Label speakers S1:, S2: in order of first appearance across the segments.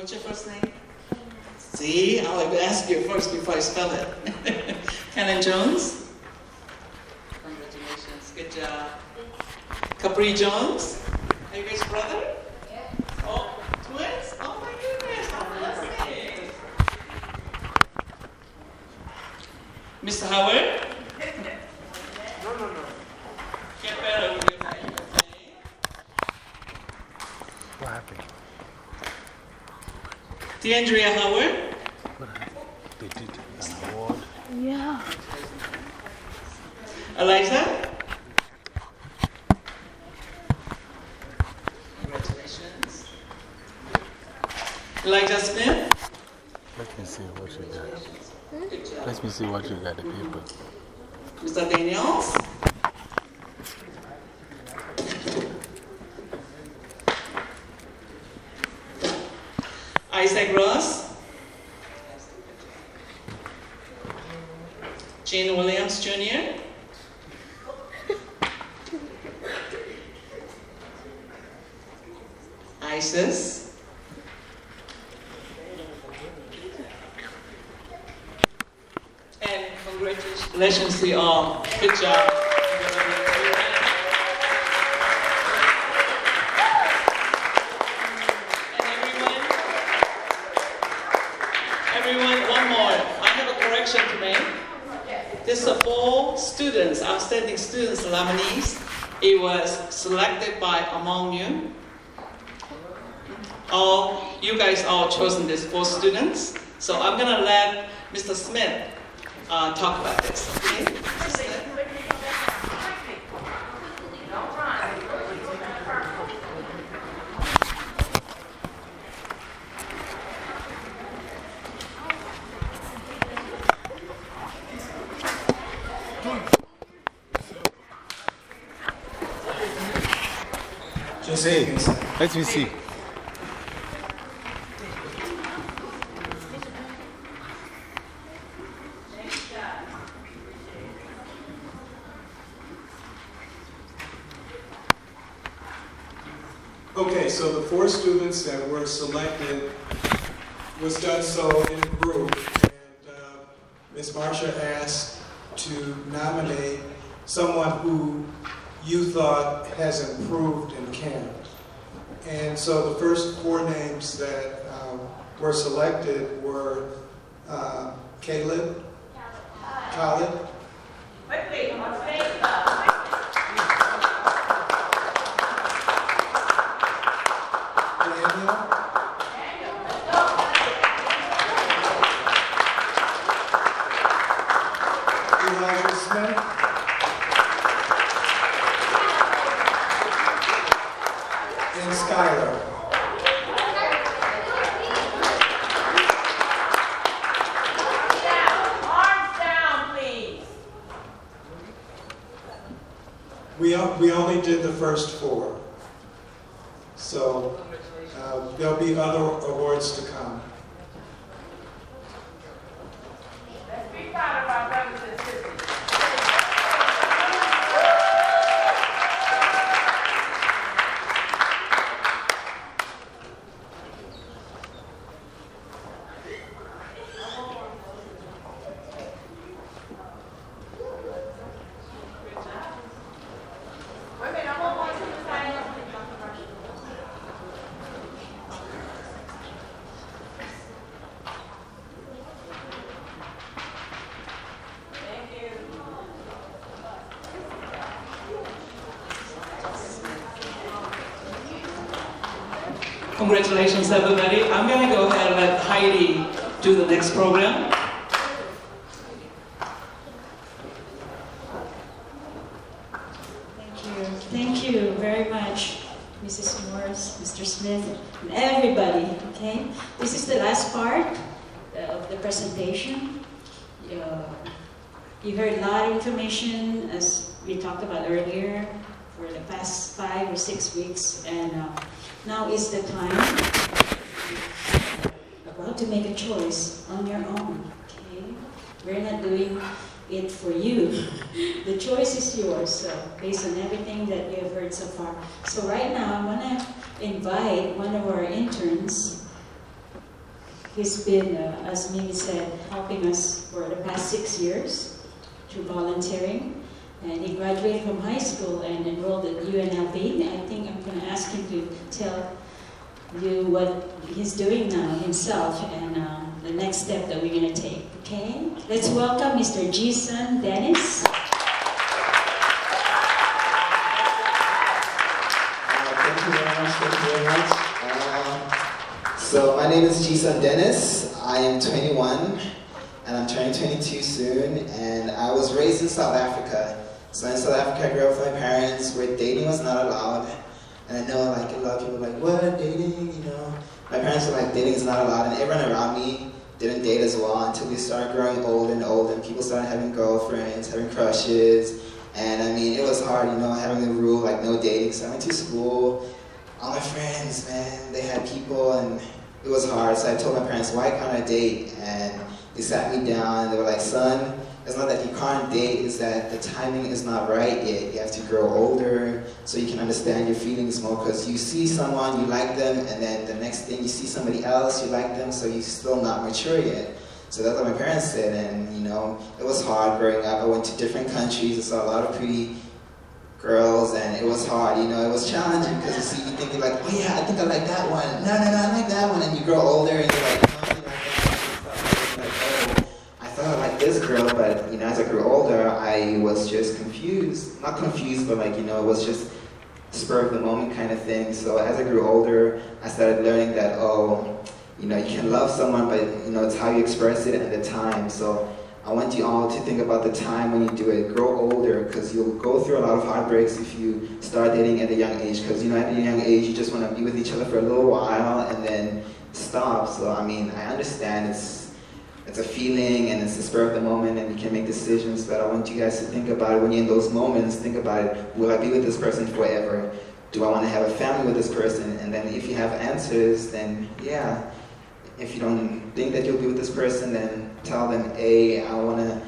S1: What's your first name? See, I'll ask you first before I spell it. Kenan Jones. Congratulations, good job. Capri Jones. Are you guys brother?
S2: Yeah.
S1: Oh, twins? Oh my goodness, how lovely. Mr. Howard?
S3: No, no, no.
S1: Get better with your name.
S3: What happened?
S1: DeAndrea Howard?
S3: They did an award.
S2: Yeah.
S1: Eliza? Congratulations. Elijah Smith?
S3: Let me see what you got. Let me see what you got, the paper.
S1: Mr. Daniels? Isaac Ross? Gene Williams Jr.? Isis? And congratulations to you all. Good job. Students, nominees. It was selected by among you. All you guys all chosen these four students. So I'm gonna let Mr. Smith uh, talk about this. Okay?
S4: Second.
S3: let me see.
S4: Okay, so the four students that were selected was done so in a group, and uh, Ms. Marsha asked to nominate someone who you thought has improved camp. And so the first four names that um, were selected were uh, Caleb, Khalid,
S5: Wait, wait, on Facebook.
S4: Daniel, Elijah Smith, and Skylar.
S5: Arms down, please.
S4: We, we only did the first four. So uh, there'll be other awards to come.
S5: Let's be proud of our brothers and sisters. Wait a minute, I'm gonna want you to sign up. Thank you.
S1: Congratulations, everybody. I'm going to go ahead and let Heidi do the next program.
S6: Thank you. Thank you very much, Mrs. Morris, Mr. Smith, and everybody, okay? This is the last part uh, of the presentation. Uh, You heard a lot of information, as we talked about earlier, for the past five or six weeks, and uh, now is the time about to make a choice on your own, okay? We're not doing it for you. The choice is yours, so based on everything that you have heard so far. So right now, I want to invite one of our interns He's been, uh, as Mimi said, helping us for the past six years through volunteering. And he graduated from high school and enrolled at UNLV. I think I'm going to ask him to tell you what he's doing now himself and uh, the next step that we're going to take. Okay? Let's welcome Mr. Jason Dennis.
S2: Thank you very much. Thank you very much. Uh, so my name is Jason Dennis. I am 21 and I'm turning 22 soon. And I was raised in South Africa. So in South Africa, I grew up with my parents where dating was not allowed. And I know like a lot of people are like, what, dating, you know? My parents were like, dating is not allowed. And everyone around me didn't date as well until we started growing old and old And people started having girlfriends, having crushes. And I mean, it was hard, you know, having the rule like no dating. So I went to school. All my friends, man, they had people, and it was hard. So I told my parents, why can't I date? And they sat me down. And they were like, son, it's not that you can't date. It's that the timing is not right yet. You have to grow older so you can understand your feelings more. Because you see someone, you like them, and then the next thing you see somebody else, you like them, so you're still not mature yet. So that's what my parents said, and you know, it was hard growing up. I went to different countries, I saw a lot of pretty girls, and it was hard. You know, it was challenging because you see, you think you're like, oh yeah, I think I like that one. No, no, no, I like that one, and you grow older, and you're like, no, you like that one. Like, oh, I thought I liked this girl, but you know, as I grew older, I was just confused. Not confused, but like you know, it was just spur of the moment kind of thing. So as I grew older, I started learning that oh you know, you can love someone, but you know, it's how you express it at the time. So I want you all to think about the time when you do it. Grow older, because you'll go through a lot of heartbreaks if you start dating at a young age. Because you know, at a young age, you just want to be with each other for a little while and then stop. So I mean, I understand it's it's a feeling and it's the spur of the moment, and you can make decisions. But I want you guys to think about it when you're in those moments. Think about it. Will I be with this person forever? Do I want to have a family with this person? And then if you have answers, then yeah if you don't think that you'll be with this person, then tell them, hey i want to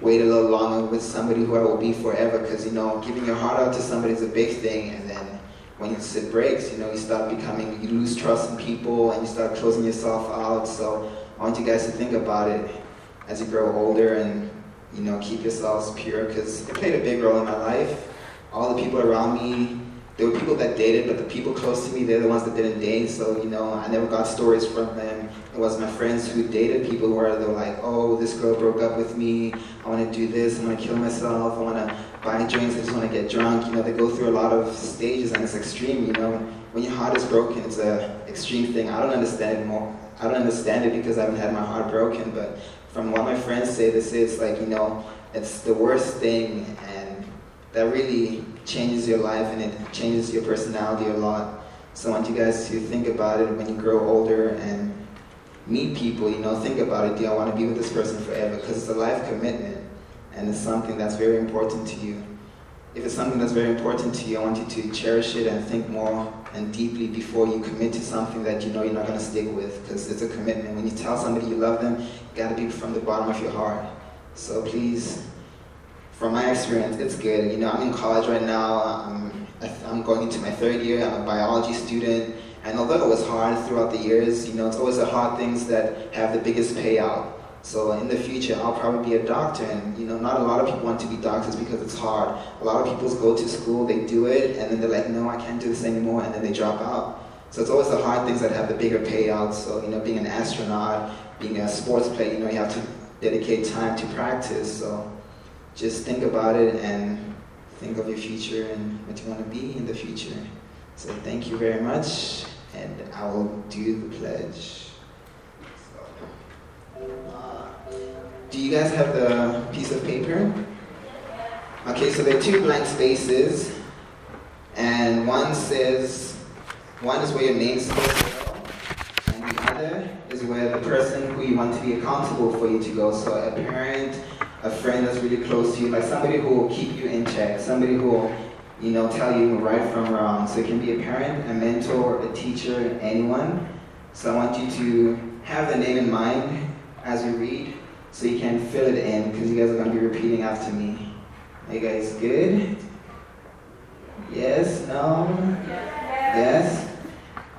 S2: wait a little longer with somebody who I will be forever. Because, you know, giving your heart out to somebody is a big thing. And then when it breaks, you know, you start becoming, you lose trust in people and you start closing yourself out. So I want you guys to think about it as you grow older and, you know, keep yourselves pure. Because it played a big role in my life. All the people around me, there were people that dated, but the people close to me, they're the ones that didn't date. So, you know, I never got stories from them. It was my friends who dated people where they were like, oh, this girl broke up with me. I want to do this. I want to kill myself. I want to buy drinks. I just want to get drunk. You know, they go through a lot of stages and it's extreme, you know. When your heart is broken, it's an extreme thing. I don't understand it more. I don't understand it because I haven't had my heart broken, but from what my friends say, this is like, you know, it's the worst thing and that really changes your life and it changes your personality a lot. So I want you guys to think about it when you grow older and meet people, you know, think about it. Do I want to be with this person forever? Because it's a life commitment and it's something that's very important to you. If it's something that's very important to you, I want you to cherish it and think more and deeply before you commit to something that you know you're not going to stick with because it's a commitment. When you tell somebody you love them, you got to be from the bottom of your heart. So please from my experience, it's good. You know, I'm in college right now. I'm, I'm going into my third year. I'm a biology student. And although it was hard throughout the years, you know, it's always the hard things that have the biggest payout. So in the future, I'll probably be a doctor. And, you know, not a lot of people want to be doctors because it's hard. A lot of people go to school, they do it, and then they're like, no, I can't do this anymore, and then they drop out. So it's always the hard things that have the bigger payouts. So, you know, being an astronaut, being a sports player, you know, you have to dedicate time to practice. So just think about it and think of your future and what you want to be in the future. So thank you very much, and I will do the pledge. Uh, do you guys have the piece of paper? Okay, so there are two blank spaces, and one says, one is where your name is supposed to go, and the other is where the person who you want to be accountable for you to go. So a parent, a friend that's really close to you, like somebody who will keep you in check, somebody who will, you know, tell you right from wrong. So it can be a parent, a mentor, a teacher, anyone. So I want you to have the name in mind as you read, so you can fill it in, because you guys are going to be repeating after me. Are you guys good? Yes? No? Yes?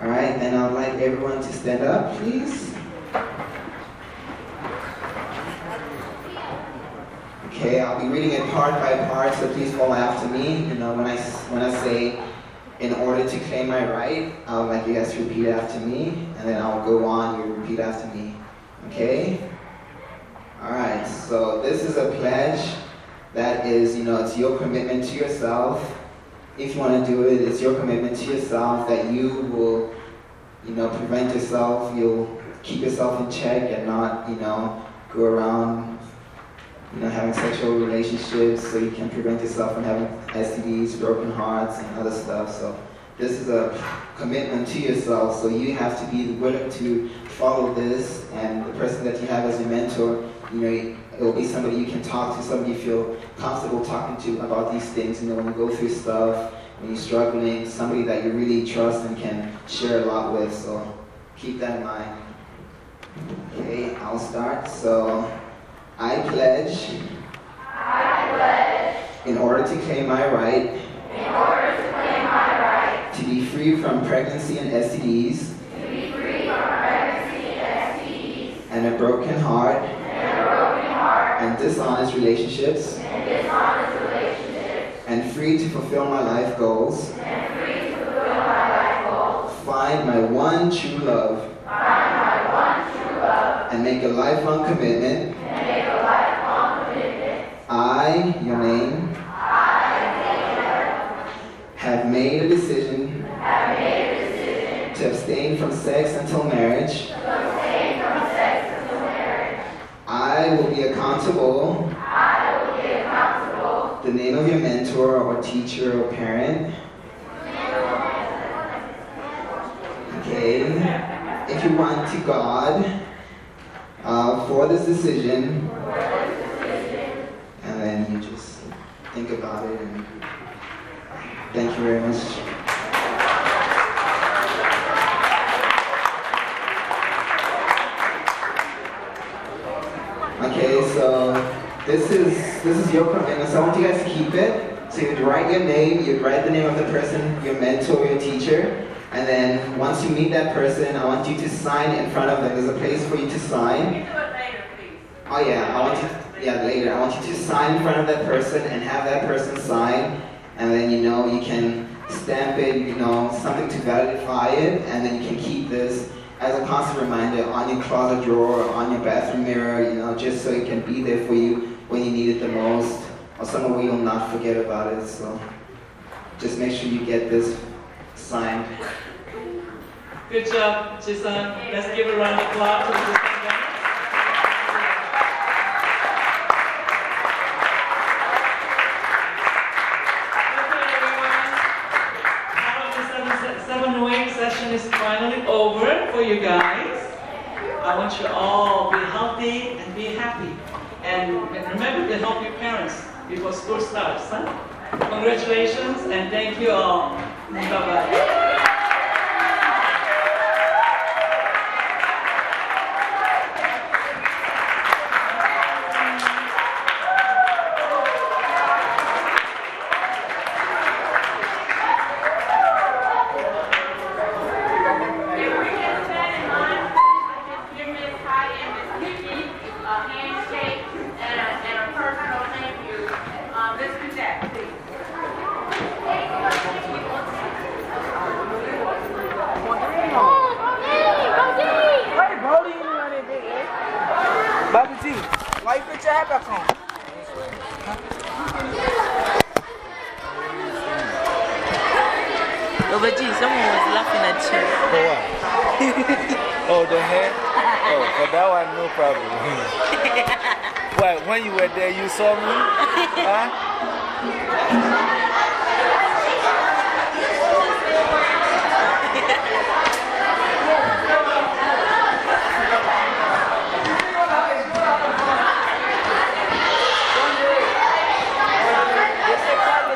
S2: All right, and I'd like everyone to stand up, please. Okay, I'll be reading it part by part, so please follow after me. You know, when I, when I say, in order to claim my right, I would like you guys to repeat after me, and then I'll go on, you repeat after me. Okay? Alright, so this is a pledge that is, you know, it's your commitment to yourself. If you want to do it, it's your commitment to yourself that you will, you know, prevent yourself, you'll keep yourself in check and not, you know, go around, you know, having sexual relationships so you can prevent yourself from having STDs, broken hearts, and other stuff. So this is a commitment to yourself, so you have to be willing to follow this, and the person that you have as your mentor, you know, it will be somebody you can talk to, somebody you feel comfortable talking to about these things. You know, when you go through stuff, when you're struggling, somebody that you really trust and can share a lot with. So keep that in mind. Okay, I'll start. So I pledge.
S5: I pledge.
S2: In order to claim my right.
S5: In order to claim my right.
S2: To be free from pregnancy and STDs.
S5: To be free from pregnancy and STDs.
S2: And a broken heart.
S5: And a broken heart.
S2: And dishonest relationships.
S5: And dishonest relationships.
S2: And free to fulfill my life goals.
S5: And free to fulfill my life goals.
S2: Find my one true love.
S5: Find my one true love.
S2: And make a lifelong commitment.
S5: And make a lifelong commitment.
S2: I, your name.
S5: I,
S2: Have made a decision.
S5: made a decision.
S2: To abstain from sex until marriage.
S5: To abstain from sex until marriage.
S2: I will be accountable.
S5: I will be accountable.
S2: The name of your mentor or teacher or parent. Okay. If you want to God uh, for this decision, and then you just think about it and thank you very much. Okay, so this is this is your commitment. So I want you guys to keep it. So you'd write your name, you'd write the name of the person, your mentor, your teacher, and then once you meet that person, I want you to sign in front of them. There's a place for you to sign.
S5: You Do it later, please.
S2: Oh yeah, I want you. Yeah, later. I want you to sign in front of that person and have that person sign, and then you know you can stamp it. You know something to validify it, and then you can keep this as a constant reminder on your closet drawer, on your bathroom mirror. You know, just so it can be there for you when you need it the most, or where you'll not forget about it. So just make sure you get this signed.
S1: Good job, Jason. Let's give a round of applause before school starts. Huh? Congratulations and thank you all. Bye-bye.
S5: If we can stand in line, just give Ms. Heidi and Ms. Nikki a handshake and a, and a personal thank you. Um, let's do that, please.
S7: Wait, Brody, you know that big, eh? Bobby G, why you put your hat back on?
S8: G, someone was laughing at you.
S3: For what? oh, the hair? Oh, for that one, no problem. Why, when you were there, you saw me? Huh?
S5: Stop!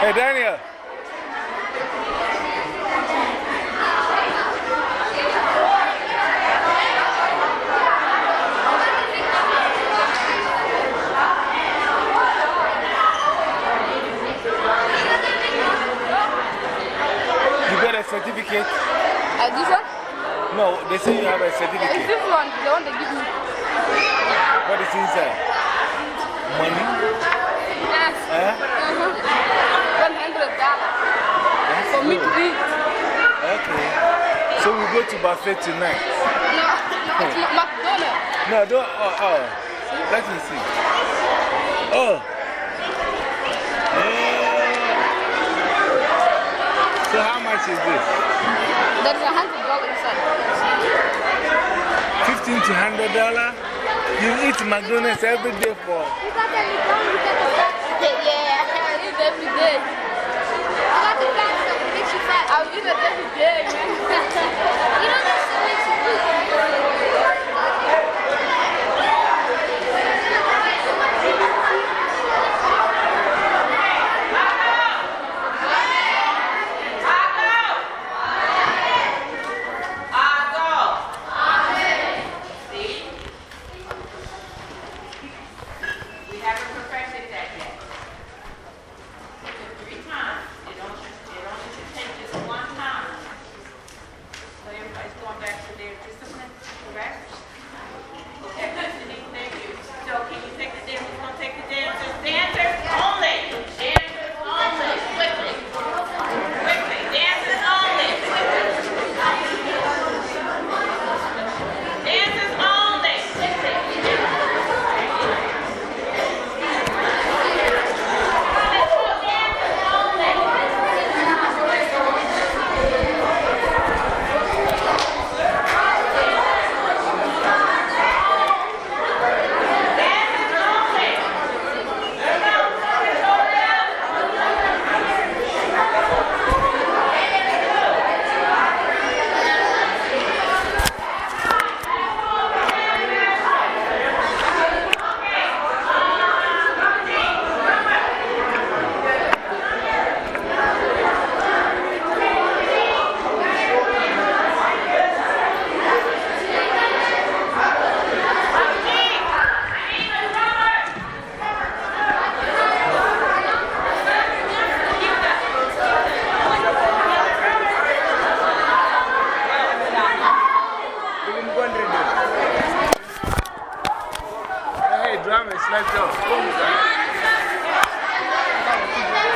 S3: Hey, Daniel. You got a certificate?
S9: Uh, this one?
S3: No, they say you have a
S9: It's
S3: certificate.
S9: this one, the one they give me.
S3: What is inside? Money?
S9: Yes.
S3: Huh?
S9: Uh-huh. One hundred dollars for me to eat.
S3: Okay. So we go to buffet tonight.
S9: No, no, it's McDonald's.
S3: No, don't. Oh, oh. Let me see. Oh. Eh. So, how much is this?
S9: There's a hundred dollars inside.
S3: 15 to 100 dollar? You eat McDonald's every day for.
S9: Yeah, yeah, I eat every day. I'll eat it every day, you shit makes you
S5: See?